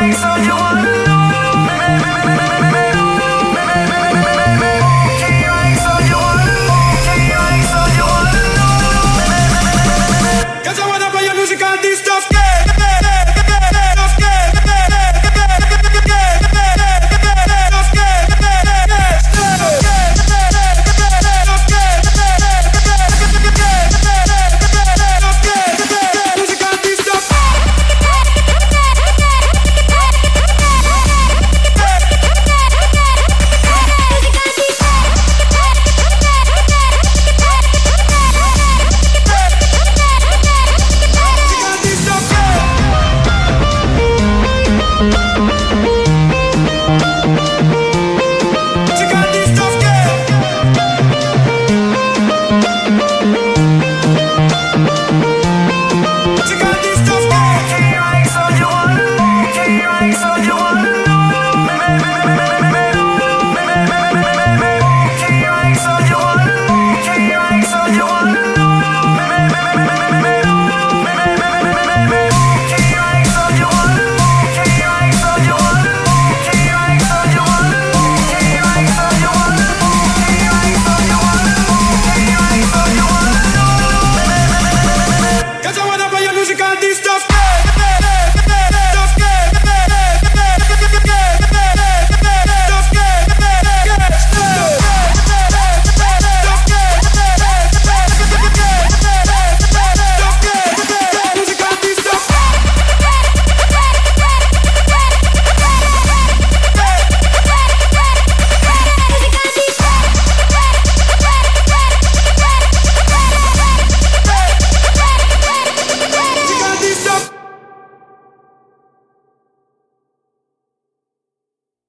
So you want. got this.